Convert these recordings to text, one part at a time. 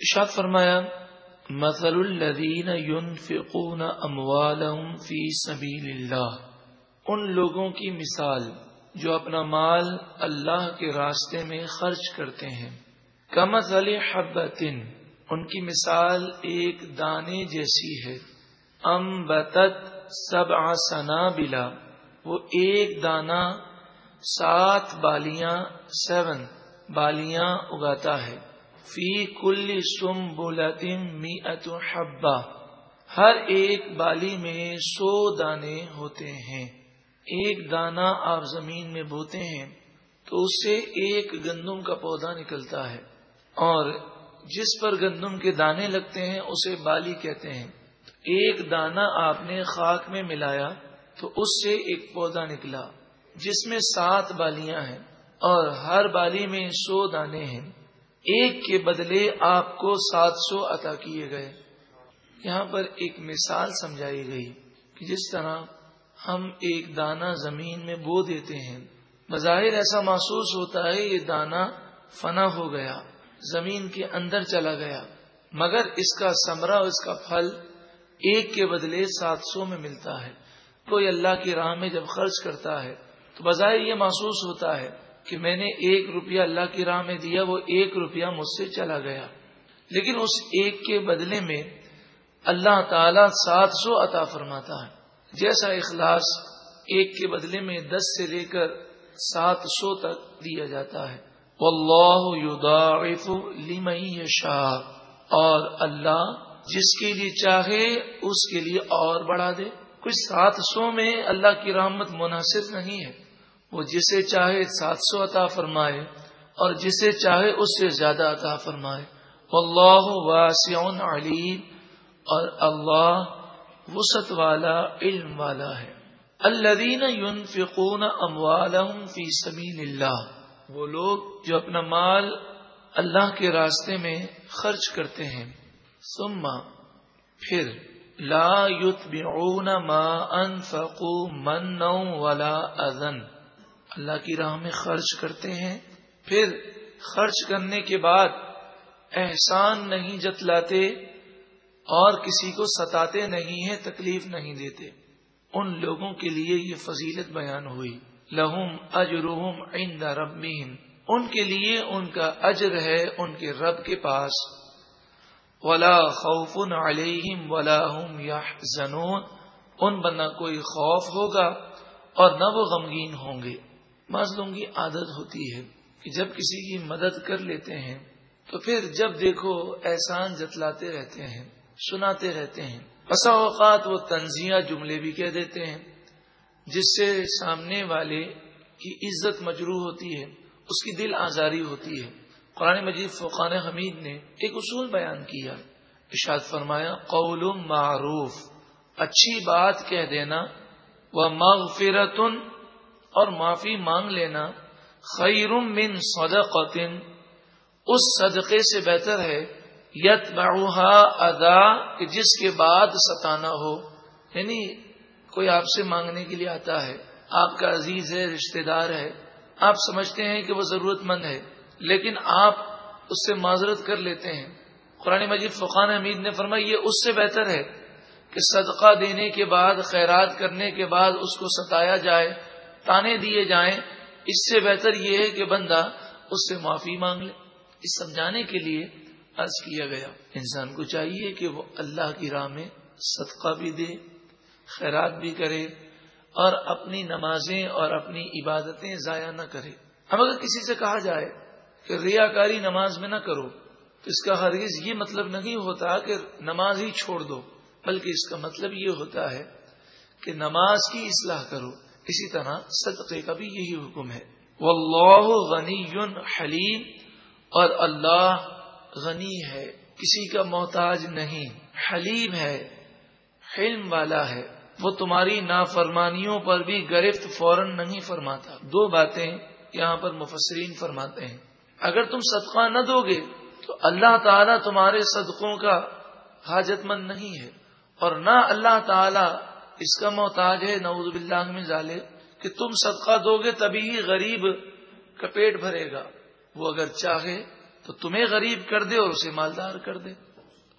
اشاد فرمایا، مثل الذین ينفقون اموالهم فی سبیل اللہ ان لوگوں کی مثال جو اپنا مال اللہ کے راستے میں خرچ کرتے ہیں۔ کمت علی حبتن ان کی مثال ایک دانے جیسی ہے۔ ام بتت سب آسنا بلا وہ ایک دانہ، سات بالیاں، سیون بالیاں اگاتا ہے۔ فی کل سم بولتم می حبا ہر ایک بالی میں سو دانے ہوتے ہیں۔ ایک دانہ آپ زمین میں بوتے ہیں تو اس سے ایک گندم کا پودا نکلتا ہے۔ اور جس پر گندم کے دانے لگتے ہیں، اسے بالی کہتے ہیں۔ ایک دانہ آپ نے خاک میں ملایا تو اس سے ایک پودا نکلا، جس میں سات بالیاں ہیں۔ اور ہر بالی میں سو دانے ہیں۔ ایک کے بدلے آپ کو سات سو عطا کیے گئے۔ یہاں پر ایک مثال سمجھائی گئی کہ جس طرح ہم ایک دانہ زمین میں بو دیتے ہیں، بظاہر ایسا محسوس ہوتا ہے یہ دانہ فنا ہو گیا، زمین کے اندر چلا گیا۔ مگر اس کا سمرا اس کا پھل ایک کے بدلے سات سو میں ملتا ہے۔ کوئی اللہ کی راہ میں جب خرچ کرتا ہے تو بظاہر یہ محسوس ہوتا ہے کہ میں نے ایک روپیہ اللہ کی راہ میں دیا، وہ ایک روپیہ مجھ سے چلا گیا۔ لیکن اس ایک کے بدلے میں اللہ تعالی سات سو عطا فرماتا ہے۔ جیسا اخلاص ایک کے بدلے میں دس سے لے کر سات سو تک دیا جاتا ہے۔ واللہ یضاعف لمن یشاء۔ اور اللہ جس کے لیے چاہے، اس کے لیے اور بڑھا دے۔ کچھ سات سو میں اللہ کی رحمت مناسب نہیں ہے۔ وہ جسے چاہے سات سو عطا فرمائے اور جسے چاہے اس سے زیادہ عطا فرمائے۔ واللہ واسع علیم اور اللہ وسط والا، علم والا ہے۔ الذین ينفقون اموالهم فی سبیل اللہ وہ لوگ جو اپنا مال اللہ کے راستے میں خرچ کرتے ہیں۔ سما پھر لا یتبعون ما انفقوا من ولا اذن۔ اللہ کی راہ میں خرچ کرتے ہیں۔ پھر خرچ کرنے کے بعد احسان نہیں جتلاتے اور کسی کو ستاتے نہیں ہیں، تکلیف نہیں دیتے۔ ان لوگوں کے لیے یہ فضیلت بیان ہوئی۔ لہم اجرحم عند ربهم ان کے لیے ان کا اجر ہے ان کے رب کے پاس۔ ولا خوف علیہم ولا هم يحزنون ان بنا کوئی خوف ہوگا اور نہ وہ غمگین ہوں گے۔ مظلوم کی عادت ہوتی ہے کہ جب کسی کی مدد کر لیتے ہیں تو پھر جب دیکھو احسان جتلاتے رہتے ہیں، سناتے رہتے ہیں۔ بسا اوقات وہ تنزیہ جملے بھی کہہ دیتے ہیں، جس سے سامنے والے کی عزت مجروح ہوتی ہے، اس کی دل آزاری ہوتی ہے۔ قرآن مجید فقان حمید نے ایک اصول بیان کیا۔ اشاد فرمایا، قول معروف، اچھی بات کہہ دینا وہ مغفرتن اور معافی مانگ لینا خیر من صدقتن، اس صدقے سے بہتر ہے یت ادا، کہ جس کے بعد ستانا ہو۔ یعنی کوئی آپ سے مانگنے کے لیے آتا ہے، آپ کا عزیز ہے، رشتہ دار ہے، آپ سمجھتے ہیں کہ وہ ضرورت مند ہے، لیکن آپ اس سے معذرت کر لیتے ہیں۔ قرآن مجید فقان حمید نے فرمایا، یہ اس سے بہتر ہے کہ صدقہ دینے کے بعد، خیرات کرنے کے بعد اس کو ستایا جائے۔ تانے دیے جائیں، اس سے بہتر یہ ہے کہ بندہ اس سے معافی مانگ لے۔ اس سمجھانے کے لیے عرض کیا گیا، انسان کو چاہیے کہ وہ اللہ کی راہ میں صدقہ بھی دے، خیرات بھی کرے اور اپنی نمازیں اور اپنی عبادتیں ضائع نہ کرے۔ اب اگر کسی سے کہا جائے کہ ریا کاری نماز میں نہ کرو، تو اس کا ہرگز یہ مطلب نہیں ہوتا کہ نماز ہی چھوڑ دو، بلکہ اس کا مطلب یہ ہوتا ہے کہ نماز کی اصلاح کرو۔ اسی طرح صدقے کا بھی یہی حکم ہے۔ واللہ غنی حلیم اور اللہ غنی ہے۔ کسی کا محتاج نہیں، حلیم ہے، حلم والا ہے۔ وہ تمہاری نافرمانیوں پر بھی گرفت فوراً نہیں فرماتا۔ دو باتیں یہاں پر مفسرین فرماتے ہیں۔ اگر تم صدقہ نہ دو گے تو اللہ تعالیٰ تمہارے صدقوں کا حاجت مند نہیں ہے اور نہ اللہ تعالیٰ اس کا محتاج ہے، نعوذ باللہ میں ظالے کہ تم صدقہ دو گے تبھی غریب کا پیٹ بھرے گا۔ وہ اگر چاہے تو تمہیں غریب کر دے اور اسے مالدار کر دے۔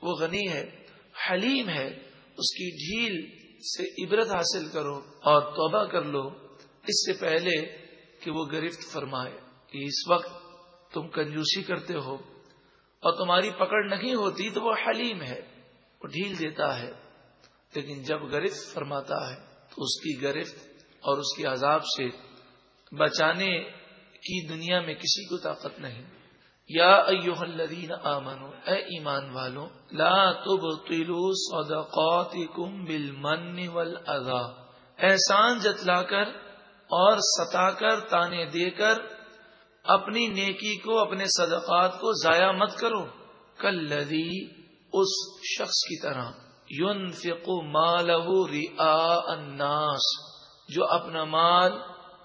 وہ غنی ہے، حلیم ہے، اس کی ڈھیل سے عبرت حاصل کرو اور توبہ کر لو۔ اس سے پہلے کہ وہ گرفت فرمائے کہ اس وقت تم کنجوسی کرتے ہو اور تمہاری پکڑ نہیں ہوتی تو وہ حلیم ہے، وہ ڈھیل دیتا ہے۔ لیکن جب گرفت فرماتا ہے تو اس کی گرفت اور اس کے عذاب سے بچانے کی دنیا میں کسی کو طاقت نہیں۔ یا ایوہ الذین آمنو اے ایمان والو، لا تبطلو صدقاتکم بالمن والاذا احسان جتلا کر اور ستا کر تانے دے کر اپنی نیکی کو، اپنے صدقات کو ضائع مت کرو۔ کل اس شخص کی طرح۔ یون فکو مالہ الناس، جو اپنا مال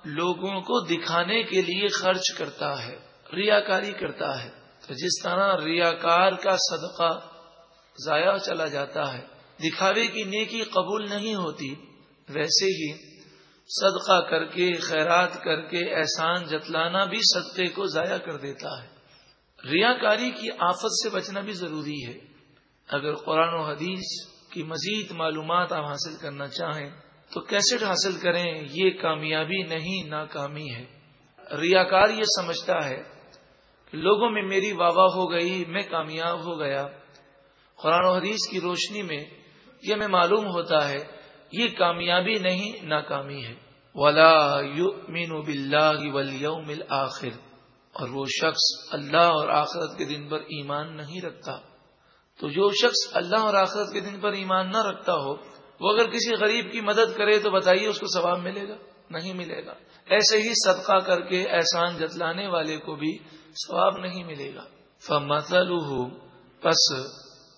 لوگوں کو دکھانے کے لیے خرچ کرتا ہے، ریاکاری کرتا ہے۔ تو جس طرح ریاکار کا صدقہ ضائع چلا جاتا ہے، دکھاوے کی نیکی قبول نہیں ہوتی، ویسے ہی صدقہ کر کے، خیرات کر کے، احسان جتلانا بھی صدقے کو ضائع کر دیتا ہے۔ ریاکاری کی آفت سے بچنا بھی ضروری ہے۔ اگر قرآن و حدیث کی مزید معلومات آپ حاصل کرنا چاہیں تو کیسٹ حاصل کریں، یہ کامیابی نہیں، ناکامی ہے۔ ریاکار یہ سمجھتا ہے کہ لوگوں میں میری واہ ہو گئی، میں کامیاب ہو گیا۔ قرآن و حدیث کی روشنی میں یہ میں معلوم ہوتا ہے، یہ کامیابی نہیں، ناکامی ہے۔ ولا مین والیوم آخر اور وہ شخص اللہ اور آخرت کے دن پر ایمان نہیں رکھتا۔ تو جو شخص اللہ اور آخرت کے دن پر ایمان نہ رکھتا ہو، وہ اگر کسی غریب کی مدد کرے تو بتائیے اس کو ثواب ملے گا؟ نہیں ملے گا۔ ایسے ہی صدقہ کر کے احسان جتلانے والے کو بھی ثواب نہیں ملے گا۔ فمسل پس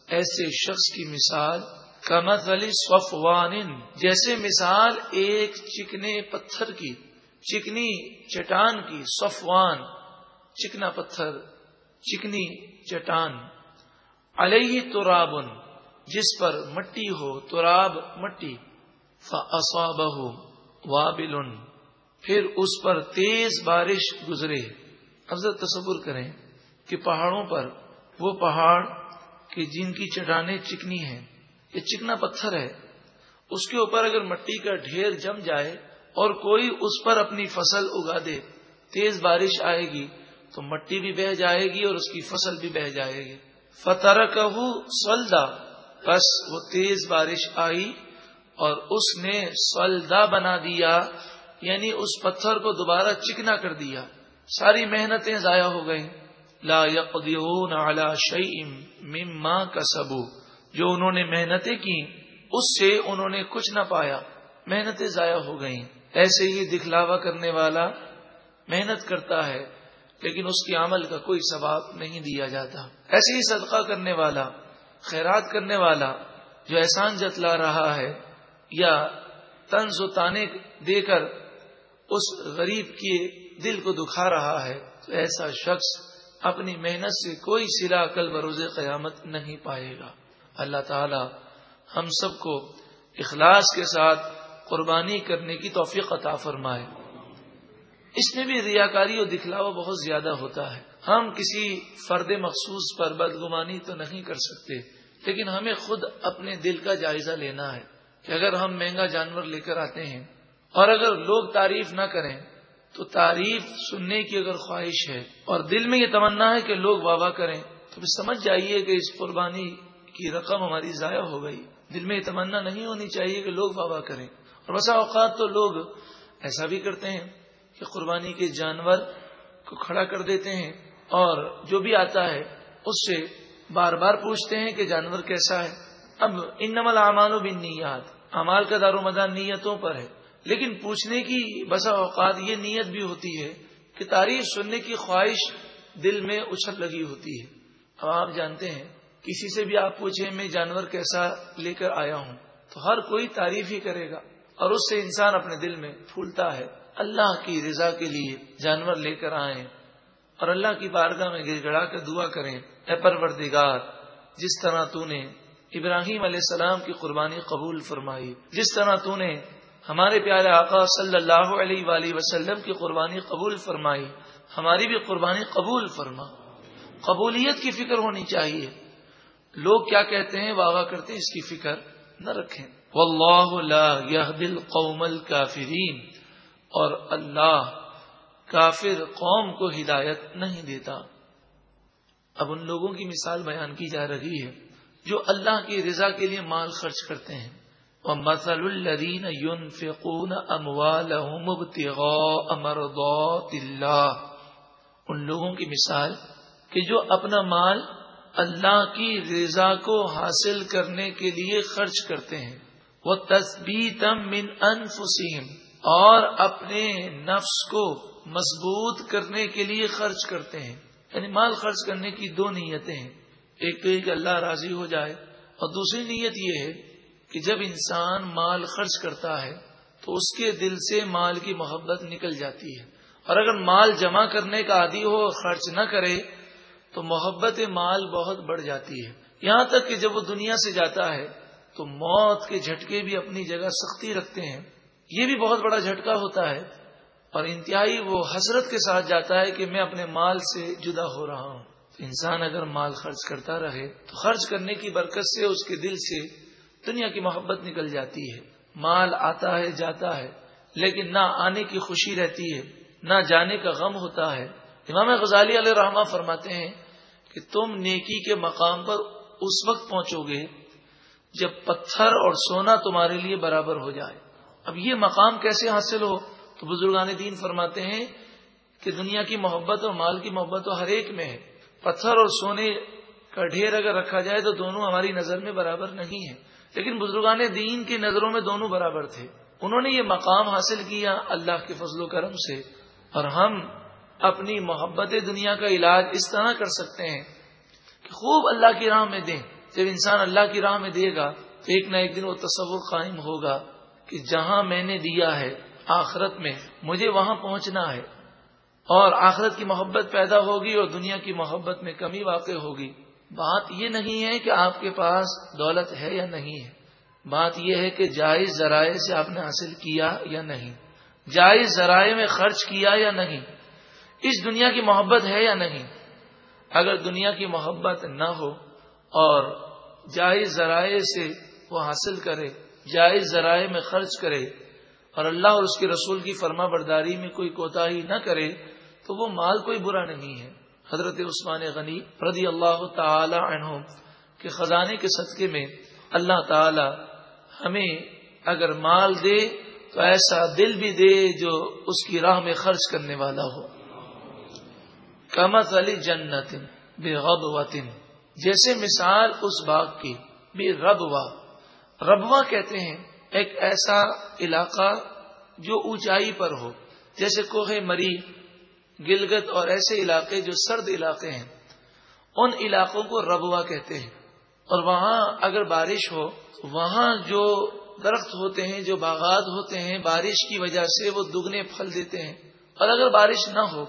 ایسے شخص کی مثال کمت علی صفوان، جیسے مثال ایک چکنے پتھر کی، چکنی چٹان کی، صفوان، چکنا پتھر، چکنی چٹان۔ علیہ ترابن جس پر مٹی ہو، تراب مٹی فصابہ وابل، پھر اس پر تیز بارش گزرے۔ افضل تصور کریں کہ پہاڑوں پر وہ پہاڑ کہ جن کی چٹانیں چکنی ہیں، یہ چکنا پتھر ہے۔ اس کے اوپر اگر مٹی کا ڈھیر جم جائے اور کوئی اس پر اپنی فصل اگا دے، تیز بارش آئے گی تو مٹی بھی بہ جائے گی اور اس کی فصل بھی بہ جائے گی۔ فتح کہ سلدا بس وہ تیز بارش آئی اور اس نے سلدا بنا دیا یعنی اس پتھر کو دوبارہ چکنا کر دیا۔ ساری محنتیں ضائع ہو گئیں۔ لا يقدرون على شيء مما كسبوا جو انہوں نے محنتیں کی اس سے انہوں نے کچھ نہ پایا۔ محنتیں ضائع ہو گئیں۔ ایسے ہی دکھلاوا کرنے والا محنت کرتا ہے۔ لیکن اس کے عمل کا کوئی ثواب نہیں دیا جاتا۔ ایسے ہی صدقہ کرنے والا، خیرات کرنے والا جو احسان جتلا رہا ہے یا تنز و تانے دے کر اس غریب کے دل کو دکھا رہا ہے، تو ایسا شخص اپنی محنت سے کوئی سلا کل بروز قیامت نہیں پائے گا۔ اللہ تعالی ہم سب کو اخلاص کے ساتھ قربانی کرنے کی توفیق عطا فرمائے۔ اس میں بھی ریاکاری اور دکھلاوا بہت زیادہ ہوتا ہے۔ ہم کسی فرد مخصوص پر بدگمانی تو نہیں کر سکتے، لیکن ہمیں خود اپنے دل کا جائزہ لینا ہے کہ اگر ہم مہنگا جانور لے کر آتے ہیں اور اگر لوگ تعریف نہ کریں، تو تعریف سننے کی اگر خواہش ہے اور دل میں یہ تمنا ہے کہ لوگ واہ کریں، تو پھر سمجھ جائیے کہ اس قربانی کی رقم ہماری ضائع ہو گئی۔ دل میں یہ تمنا نہیں ہونی چاہیے کہ لوگ واہ کریں۔ اور بسا اوقات تو لوگ ایسا بھی کرتے ہیں۔ کہ قربانی کے جانور کو کھڑا کر دیتے ہیں اور جو بھی آتا ہے اس سے بار بار پوچھتے ہیں کہ جانور کیسا ہے۔ اب ان نمل امان و بن نیت امال کا دار و مدار نیتوں پر ہے۔ لیکن پوچھنے کی بسا اوقات یہ نیت بھی ہوتی ہے کہ تعریف سننے کی خواہش دل میں اچھل لگی ہوتی ہے۔ اب آپ جانتے ہیں، کسی سے بھی آپ پوچھیں، میں جانور کیسا لے کر آیا ہوں؟ تو ہر کوئی تعریف ہی کرے گا اور اس سے انسان اپنے دل میں پھولتا ہے۔ اللہ کی رضا کے لیے جانور لے کر آئیں اور اللہ کی بارگاہ میں گر گڑا کر دعا کریں، اے پروردگار، جس طرح تو نے ابراہیم علیہ السلام کی قربانی قبول فرمائی، جس طرح تو نے ہمارے پیارے آقا صلی اللہ علیہ وآلہ وسلم کی قربانی قبول فرمائی، ہماری بھی قربانی قبول فرما۔ قبولیت کی فکر ہونی چاہیے۔ لوگ کیا کہتے ہیں؟ واہ کرتے ہیں اس کی فکر نہ رکھیں۔ واللہ لا يهدي القوم الكافرین اور اللہ کافر قوم کو ہدایت نہیں دیتا۔ اب ان لوگوں کی مثال بیان کی جا رہی ہے جو اللہ کی رضا کے لیے مال خرچ کرتے ہیں۔ مسل الدین یون فکون اموال امردوت اللہ ان لوگوں کی مثال کہ جو اپنا مال اللہ کی رضا کو حاصل کرنے کے لیے خرچ کرتے ہیں۔ وہ تصبیتم من انفسیم اور اپنے نفس کو مضبوط کرنے کے لیے خرچ کرتے ہیں۔ یعنی مال خرچ کرنے کی دو نیتیں ہیں۔ ایک تو کہ اللہ راضی ہو جائے اور دوسری نیت یہ ہے کہ جب انسان مال خرچ کرتا ہے تو اس کے دل سے مال کی محبت نکل جاتی ہے۔ اور اگر مال جمع کرنے کا عادی ہو خرچ نہ کرے تو محبت مال بہت بڑھ جاتی ہے۔ یہاں تک کہ جب وہ دنیا سے جاتا ہے تو موت کے جھٹکے بھی اپنی جگہ سختی رکھتے ہیں۔ یہ بھی بہت بڑا جھٹکا ہوتا ہے اور انتہائی وہ حسرت کے ساتھ جاتا ہے کہ میں اپنے مال سے جدا ہو رہا ہوں۔ انسان اگر مال خرچ کرتا رہے، تو خرچ کرنے کی برکت سے اس کے دل سے دنیا کی محبت نکل جاتی ہے۔ مال آتا ہے، جاتا ہے، لیکن نہ آنے کی خوشی رہتی ہے، نہ جانے کا غم ہوتا ہے۔ امام غزالی علیہ رحمہ فرماتے ہیں کہ تم نیکی کے مقام پر اس وقت پہنچو گے جب پتھر اور سونا تمہارے لیے برابر ہو جائے۔ اب یہ مقام کیسے حاصل ہو؟ تو بزرگان دین فرماتے ہیں کہ دنیا کی محبت اور مال کی محبت تو ہر ایک میں ہے۔ پتھر اور سونے کا ڈھیر اگر رکھا جائے تو دونوں ہماری نظر میں برابر نہیں ہے لیکن بزرگان دین کی نظروں میں دونوں برابر تھے۔ انہوں نے یہ مقام حاصل کیا اللہ کے فضل و کرم سے۔ اور ہم اپنی محبت دنیا کا علاج اس طرح کر سکتے ہیں کہ خوب اللہ کی راہ میں دیں۔ جب انسان اللہ کی راہ میں دے گا تو ایک نہ ایک دن وہ تصور قائم ہوگا۔ کہ جہاں میں نے دیا ہے آخرت میں، مجھے وہاں پہنچنا ہے۔ اور آخرت کی محبت پیدا ہوگی اور دنیا کی محبت میں کمی واقع ہوگی۔ بات یہ نہیں ہے کہ آپ کے پاس دولت ہے یا نہیں ہے۔ بات یہ ہے کہ جائز ذرائع سے آپ نے حاصل کیا یا نہیں۔ جائز ذرائع میں خرچ کیا یا نہیں۔ اس دنیا کی محبت ہے یا نہیں؟ اگر دنیا کی محبت نہ ہو اور جائز ذرائع سے وہ حاصل کرے جائز ذرائع میں خرچ کرے اور اللہ اور اس کے رسول کی فرما برداری میں کوئی کوتا ہی نہ کرے تو وہ مال کوئی برا نہیں ہے۔ حضرت عثمان غنی رضی اللہ تعالی عنہ کے خزانے کے صدقے میں اللہ تعالی ہمیں اگر مال دے تو ایسا دل بھی دے جو اس کی راہ میں خرچ کرنے والا ہو۔ کمت علی جنت بے غب وطن جیسے مثال اس باغ کی بے ربوا ربوا کہتے ہیں، ایک ایسا علاقہ جو اونچائی پر ہو۔ جیسے کوہ مری، گلگت اور ایسے علاقے جو سرد علاقے ہیں۔ ان علاقوں کو ربوا کہتے ہیں۔ اور وہاں اگر بارش ہو، وہاں جو درخت ہوتے ہیں، جو باغات ہوتے ہیں، بارش کی وجہ سے وہ دگنے پھل دیتے ہیں۔ اور اگر بارش نہ ہو،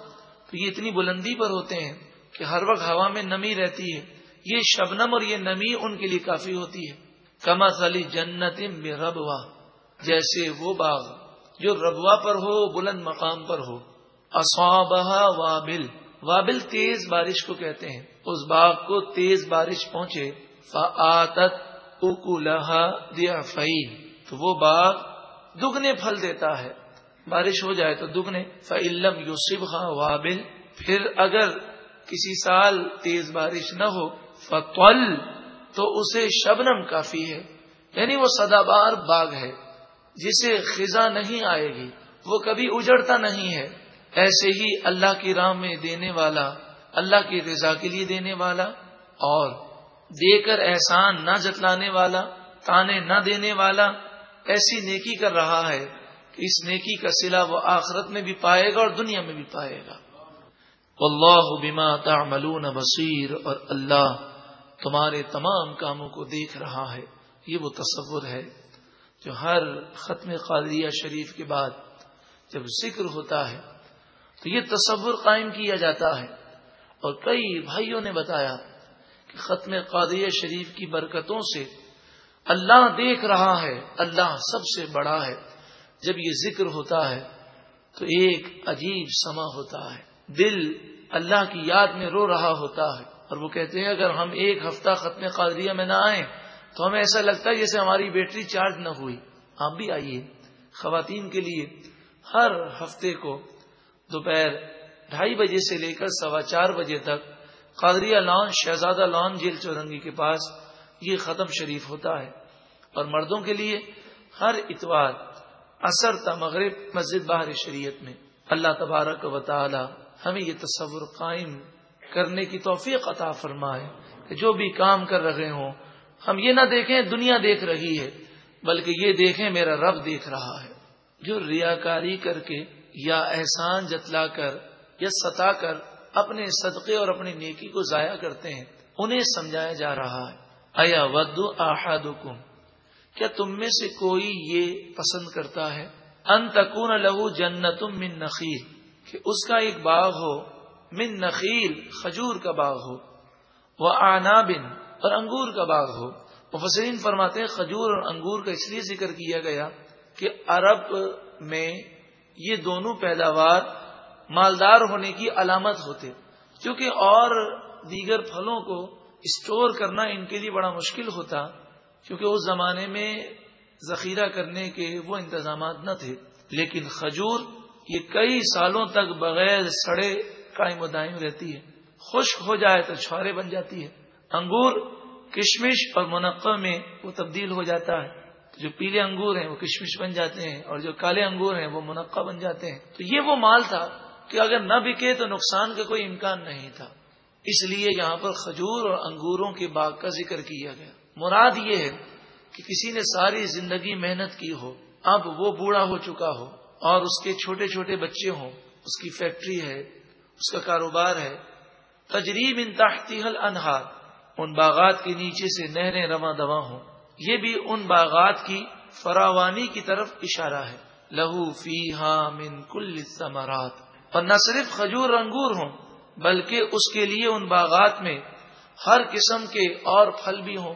تو یہ اتنی بلندی پر ہوتے ہیں کہ ہر وقت ہوا میں نمی رہتی ہے۔ یہ شبنم اور یہ نمی ان کے لیے کافی ہوتی ہے۔ کما سلی جنت ربوا جیسے وہ باغ جو ربوا پر ہو، بلند مقام پر ہو۔ اصابہ وابل وابل تیز بارش کو کہتے ہیں۔ اس باغ کو تیز بارش پہنچے فعتت اکولہا دیا تو وہ باغ دگنے پھل دیتا ہے۔ بارش ہو جائے تو دگنے۔ فعلم یوسف وابل، پھر اگر کسی سال تیز بارش نہ ہو فتول تو اسے شبنم کافی ہے۔ یعنی وہ سدا بار باغ ہے۔ جسے خزاں نہیں آئے گی، وہ کبھی اجڑتا نہیں ہے۔ ایسے ہی اللہ کی راہ میں دینے والا، اللہ کی رضا کے لیے دینے والا اور دے کر احسان نہ جتلانے والا، تانے نہ دینے والا ایسی نیکی کر رہا ہے کہ اس نیکی کا سلا وہ آخرت میں بھی پائے گا اور دنیا میں بھی پائے گا۔ اللہ بما تعملون بصیر اور اللہ تمہارے تمام کاموں کو دیکھ رہا ہے۔ یہ وہ تصور ہے جو ہر ختم قادریہ شریف کے بعد جب ذکر ہوتا ہے، تو یہ تصور قائم کیا جاتا ہے۔ اور کئی بھائیوں نے بتایا کہ ختم قادریہ شریف کی برکتوں سے اللہ دیکھ رہا ہے، اللہ سب سے بڑا ہے۔ جب یہ ذکر ہوتا ہے، تو ایک عجیب سما ہوتا ہے۔ دل اللہ کی یاد میں رو رہا ہوتا ہے۔ اور وہ کہتے ہیں اگر ہم ایک ہفتہ ختم قادریہ میں نہ آئیں تو ہمیں ایسا لگتا ہے جیسے ہماری بیٹری چارج نہ ہوئی۔ آپ بھی آئیے خواتین کے لیے ہر ہفتے کو دوپہر ڈھائی بجے سے لے کر سوا چار بجے تک Qadria lawn, Shahzada lawn jail Chowrangi کے پاس یہ ختم شریف ہوتا ہے۔ اور مردوں کے لیے ہر اتوار اثر تا مغرب مسجد باہر شریعت میں۔ اللہ تبارک و تعالی ہمیں یہ تصور قائم کرنے کی توفیق عطا فرمائے کہ جو بھی کام کر رہے ہوں، ہم یہ نہ دیکھیں دنیا دیکھ رہی ہے، بلکہ یہ دیکھیں میرا رب دیکھ رہا ہے۔ جو ریاکاری کر کے یا احسان جتلا کر یا ستا کر اپنے صدقے اور اپنی نیکی کو ضائع کرتے ہیں، انہیں سمجھایا جا رہا ہے۔ ایا ودو احدکم؟ کیا تم میں سے کوئی یہ پسند کرتا ہے؟ ان تکون لہو جنتم من نخیل، کہ اس کا ایک باغ ہو من نخیل خجور کا باغ ہو، وہ آنا بن اور انگور کا باغ ہو۔ مفسرین فرماتے ہیں خجور اور انگور کا اس لیے ذکر کیا گیا کہ عرب میں یہ دونوں پیداوار مالدار ہونے کی علامت ہوتے۔ کیونکہ اور دیگر پھلوں کو اسٹور کرنا ان کے لیے بڑا مشکل ہوتا کیونکہ اس زمانے میں ذخیرہ کرنے کے وہ انتظامات نہ تھے۔ لیکن کھجور یہ کئی سالوں تک بغیر سڑے قائم و دائم رہتی ہے۔ خشک ہو جائے تو چھوارے بن جاتی ہے۔ انگور کشمش اور منقع میں وہ تبدیل ہو جاتا ہے۔ جو پیلے انگور ہیں وہ کشمش بن جاتے ہیں اور جو کالے انگور ہیں وہ منقع بن جاتے ہیں۔ تو یہ وہ مال تھا کہ اگر نہ بکے تو نقصان کا کوئی امکان نہیں تھا۔ اس لیے یہاں پر کھجور اور انگوروں کے باغ کا ذکر کیا گیا۔ مراد یہ ہے کہ کسی نے ساری زندگی محنت کی ہو، اب وہ بوڑھا ہو چکا ہو اور اس کے چھوٹے چھوٹے بچے ہوں۔ اس کی فیکٹری ہے اس کا کاروبار ہے. تجریب ان تحتی حل انہار ان باغات کے نیچے سے نہریں رواں دواں ہوں. یہ بھی ان باغات کی فراوانی کی طرف اشارہ ہے. لہو فی ہاں من کل سمارات اور نہ صرف کھجور انگور ہوں، بلکہ اس کے لیے ان باغات میں ہر قسم کے اور پھل بھی ہوں.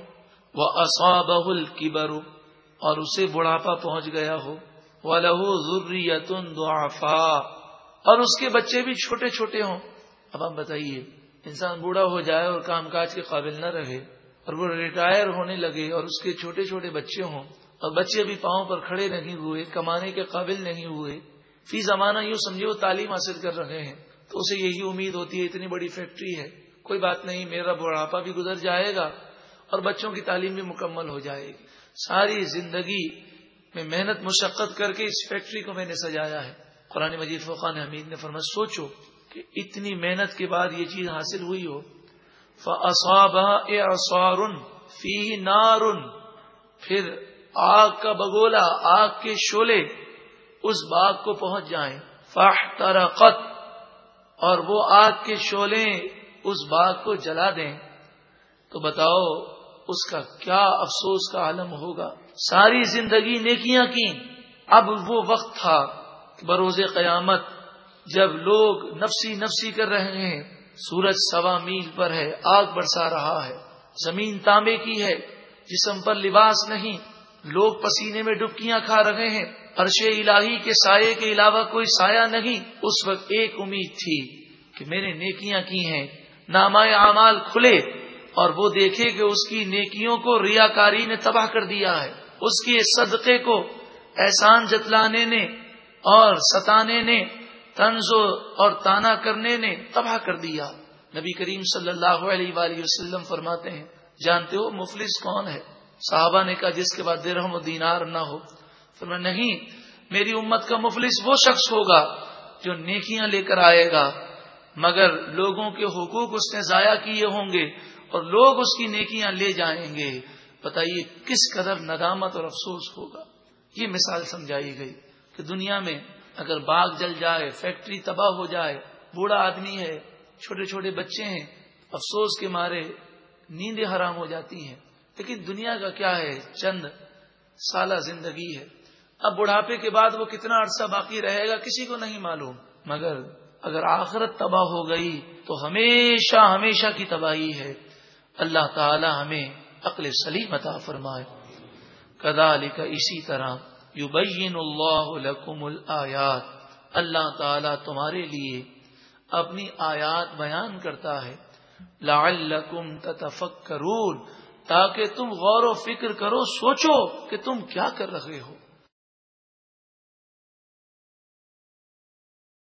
وہ اصابل کی اور اسے بڑھاپا پہنچ گیا ہو. وہ لہو ضروری اور اس کے بچے بھی چھوٹے چھوٹے ہوں۔ اب آپ بتائیے، انسان بوڑھا ہو جائے اور کام کاج کے قابل نہ رہے اور وہ ریٹائر ہونے لگے اور اس کے چھوٹے چھوٹے بچے ہوں اور بچے بھی پاؤں پر کھڑے نہیں ہوئے، کمانے کے قابل نہیں ہوئے، فی زمانہ یوں سمجھے وہ تعلیم حاصل کر رہے ہیں۔ تو اسے یہی امید ہوتی ہے، اتنی بڑی فیکٹری ہے۔ کوئی بات نہیں، میرا بڑھاپا بھی گزر جائے گا اور بچوں کی تعلیم بھی مکمل ہو جائے گی۔ ساری زندگی میں محنت، مشقت کر کے اس فیکٹری کو میں نے سجایا ہے۔ قرآن مجید فقان حمید نے فرمایا، سوچو کہ اتنی محنت کے بعد یہ چیز حاصل ہوئی ہو۔ فی نار۔ پھر آگ کا بگولا، آگ کے شولے اس باغ کو پہنچ جائیں۔ فاح اور وہ آگ کے شولے اس باغ کو جلا دیں۔ تو بتاؤ، اس کا کیا افسوس کا عالم ہوگا۔ ساری زندگی نیکیاں کی اب وہ وقت تھا۔ بروز قیامت جب لوگ نفسی نفسی کر رہے ہیں، سورج سوا میل پر ہے، آگ برسا رہا ہے، زمین تانبے کی ہے، جسم پر لباس نہیں، لوگ پسینے میں ڈبکیاں کھا رہے ہیں، عرش الہی کے سائے کے علاوہ کوئی سایہ نہیں۔ اس وقت ایک امید تھی کہ میں نے نیکیاں کی ہیں ناما اعمال کھلے اور وہ دیکھے کہ اس کی نیکیوں کو ریاکاری نے تباہ کر دیا ہے۔ اس کے صدقے کو احسان جتلانے نے اور ستانے نے تنز اور تانا کرنے نے تباہ کر دیا۔ نبی کریم صلی اللہ علیہ وآلہ وسلم فرماتے ہیں، جانتے ہو مفلس کون ہے؟ صحابہ نے کہا، جس کے بعد درہم و دینار نہ ہو۔ فرما نہیں، میری امت کا مفلس وہ شخص ہوگا جو نیکیاں لے کر آئے گا۔ مگر لوگوں کے حقوق اس نے ضائع کیے ہوں گے اور لوگ اس کی نیکیاں لے جائیں گے۔ بتائیے، کس قدر ندامت اور افسوس ہوگا؟ یہ مثال سمجھائی گئی۔ کہ دنیا میں اگر باغ جل جائے، فیکٹری تباہ ہو جائے، بوڑھا آدمی ہے، چھوٹے چھوٹے بچے ہیں، افسوس کے مارے نیندیں حرام ہو جاتی ہیں۔ لیکن دنیا کا کیا ہے؟ چند سالہ زندگی ہے۔ اب بڑھاپے کے بعد وہ کتنا عرصہ باقی رہے گا کسی کو نہیں معلوم۔ مگر اگر آخرت تباہ ہو گئی تو ہمیشہ ہمیشہ کی تباہی ہے۔ اللہ تعالی ہمیں عقل سلیم عطا فرمائے۔ کدا کا اسی طرح یو اللہ لکم الآیات اللہ تعالیٰ تمہارے لیے اپنی آیات بیان کرتا ہے۔ لعلکم تتفکرون۔ تاکہ تم غور و فکر کرو، سوچو کہ تم کیا کر رہے ہو۔